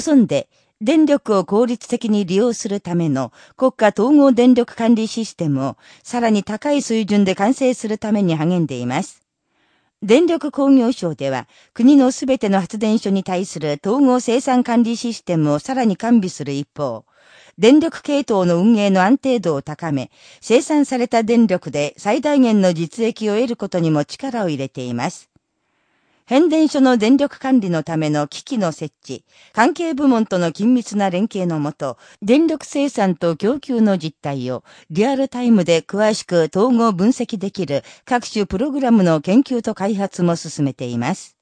諸村で電力を効率的に利用するための国家統合電力管理システムをさらに高い水準で完成するために励んでいます。電力工業省では、国のすべての発電所に対する統合生産管理システムをさらに完備する一方、電力系統の運営の安定度を高め、生産された電力で最大限の実益を得ることにも力を入れています。変電所の電力管理のための機器の設置、関係部門との緊密な連携のもと、電力生産と供給の実態をリアルタイムで詳しく統合分析できる各種プログラムの研究と開発も進めています。